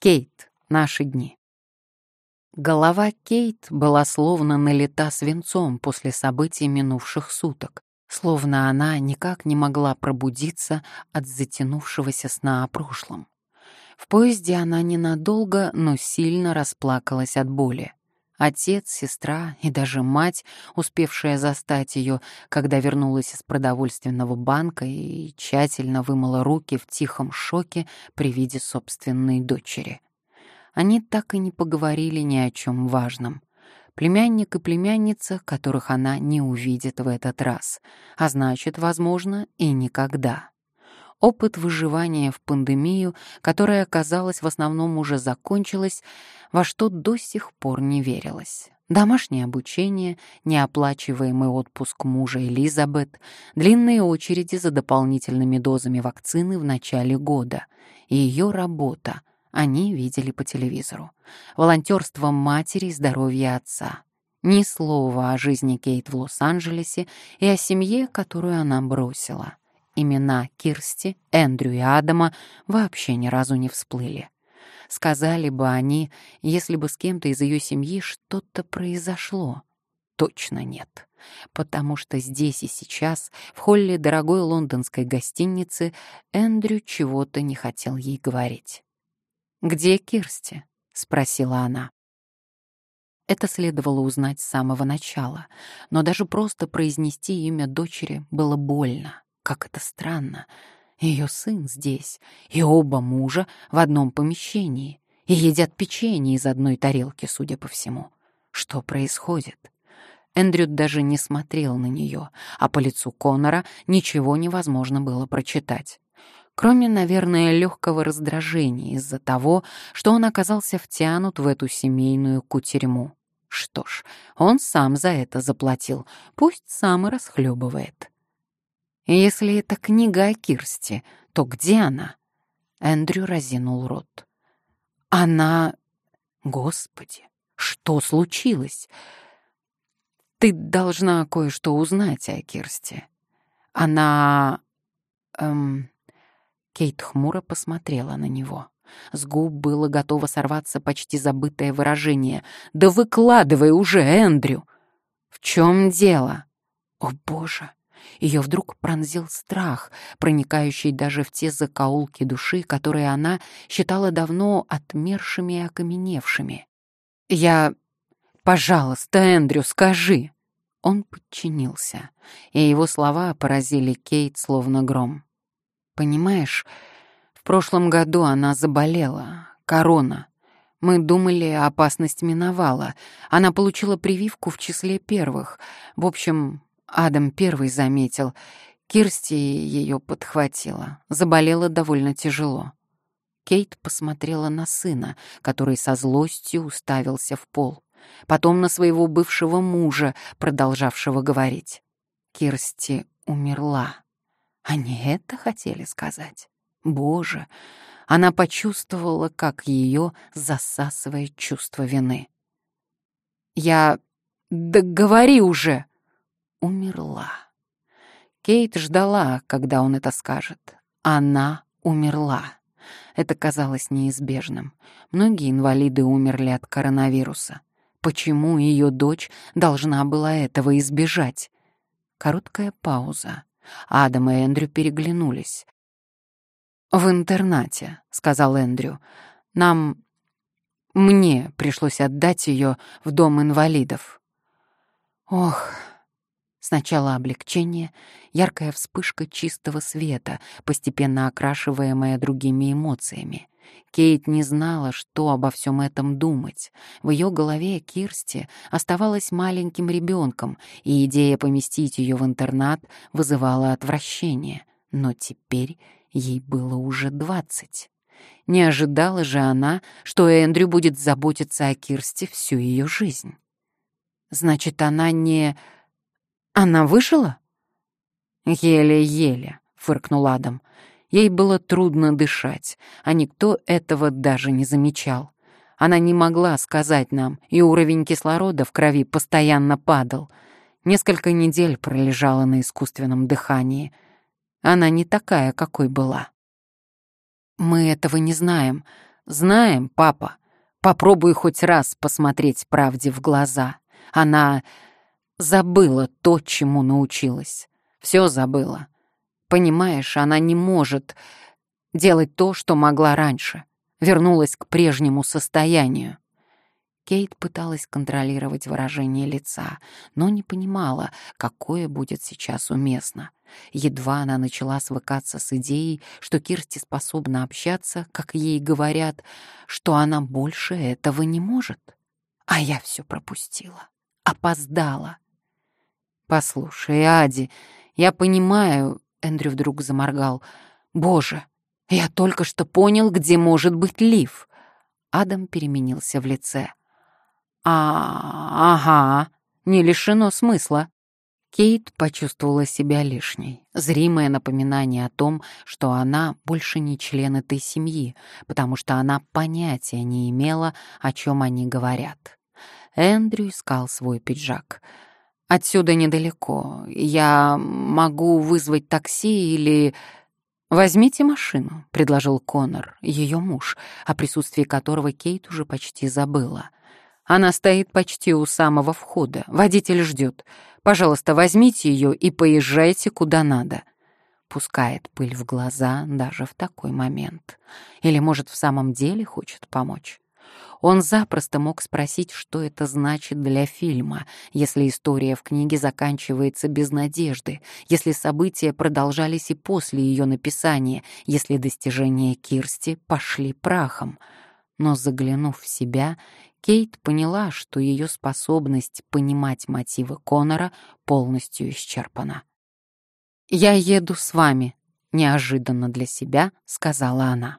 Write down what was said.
Кейт. Наши дни. Голова Кейт была словно налита свинцом после событий минувших суток, словно она никак не могла пробудиться от затянувшегося сна о прошлом. В поезде она ненадолго, но сильно расплакалась от боли. Отец, сестра и даже мать, успевшая застать ее, когда вернулась из продовольственного банка и тщательно вымыла руки в тихом шоке при виде собственной дочери. Они так и не поговорили ни о чем важном. Племянник и племянница, которых она не увидит в этот раз, а значит, возможно, и никогда опыт выживания в пандемию, которая, казалось, в основном уже закончилась, во что до сих пор не верилось. Домашнее обучение, неоплачиваемый отпуск мужа Элизабет, длинные очереди за дополнительными дозами вакцины в начале года и ее работа, они видели по телевизору. Волонтерство матери и здоровье отца. Ни слова о жизни Кейт в Лос-Анджелесе и о семье, которую она бросила. Имена Кирсти, Эндрю и Адама вообще ни разу не всплыли. Сказали бы они, если бы с кем-то из ее семьи что-то произошло. Точно нет. Потому что здесь и сейчас, в холле дорогой лондонской гостиницы, Эндрю чего-то не хотел ей говорить. «Где Кирсти?» — спросила она. Это следовало узнать с самого начала, но даже просто произнести имя дочери было больно. Как это странно. Ее сын здесь, и оба мужа в одном помещении, и едят печенье из одной тарелки, судя по всему. Что происходит? Эндрю даже не смотрел на нее, а по лицу Конора ничего невозможно было прочитать. Кроме, наверное, легкого раздражения из-за того, что он оказался втянут в эту семейную кутерьму. Что ж, он сам за это заплатил, пусть сам и расхлебывает. Если это книга о Кирсте, то где она? Эндрю разинул рот. Она... Господи, что случилось? Ты должна кое-что узнать о Кирсте. Она... Эм... Кейт хмуро посмотрела на него. С губ было готово сорваться почти забытое выражение. «Да выкладывай уже, Эндрю!» «В чем дело?» «О, Боже!» Ее вдруг пронзил страх, проникающий даже в те закоулки души, которые она считала давно отмершими и окаменевшими. «Я... Пожалуйста, Эндрю, скажи!» Он подчинился, и его слова поразили Кейт словно гром. «Понимаешь, в прошлом году она заболела, корона. Мы думали, опасность миновала. Она получила прививку в числе первых. В общем, Адам первый заметил. Кирсти ее подхватила. Заболела довольно тяжело. Кейт посмотрела на сына, который со злостью уставился в пол. Потом на своего бывшего мужа, продолжавшего говорить. Кирсти умерла. Они это хотели сказать? Боже! Она почувствовала, как ее засасывает чувство вины. «Я... Да говори уже!» Умерла. Кейт ждала, когда он это скажет. Она умерла. Это казалось неизбежным. Многие инвалиды умерли от коронавируса. Почему ее дочь должна была этого избежать? Короткая пауза. Адам и Эндрю переглянулись. «В интернате», — сказал Эндрю. «Нам... мне пришлось отдать ее в дом инвалидов». «Ох», Сначала облегчение, яркая вспышка чистого света, постепенно окрашиваемая другими эмоциями. Кейт не знала, что обо всем этом думать. В ее голове Кирсти оставалась маленьким ребенком, и идея поместить ее в интернат вызывала отвращение. Но теперь ей было уже двадцать. Не ожидала же она, что Эндрю будет заботиться о Кирсти всю ее жизнь. Значит, она не она выжила? Еле-еле, фыркнул Адам. Ей было трудно дышать, а никто этого даже не замечал. Она не могла сказать нам, и уровень кислорода в крови постоянно падал. Несколько недель пролежала на искусственном дыхании. Она не такая, какой была. Мы этого не знаем. «Знаем, папа. Попробуй хоть раз посмотреть правде в глаза. Она забыла то, чему научилась. Все забыла. Понимаешь, она не может делать то, что могла раньше. Вернулась к прежнему состоянию. Кейт пыталась контролировать выражение лица, но не понимала, какое будет сейчас уместно. Едва она начала свыкаться с идеей, что Кирсти способна общаться, как ей говорят, что она больше этого не может. А я все пропустила. Опоздала. «Послушай, Ади, я понимаю...» — Эндрю вдруг заморгал. «Боже, я только что понял, где может быть Лив». Адам переменился в лице. «А, ага, не лишено смысла». Кейт почувствовала себя лишней. Зримое напоминание о том, что она больше не член этой семьи, потому что она понятия не имела, о чем они говорят. Эндрю искал свой пиджак. «Отсюда недалеко. Я могу вызвать такси или...» «Возьмите машину», — предложил Конор, ее муж, о присутствии которого Кейт уже почти забыла. Она стоит почти у самого входа. Водитель ждет. Пожалуйста, возьмите ее и поезжайте куда надо. Пускает пыль в глаза даже в такой момент. Или, может, в самом деле хочет помочь. Он запросто мог спросить, что это значит для фильма, если история в книге заканчивается без надежды, если события продолжались и после ее написания, если достижения Кирсти пошли прахом. Но заглянув в себя, Кейт поняла, что ее способность понимать мотивы Конора полностью исчерпана. «Я еду с вами», — неожиданно для себя сказала она.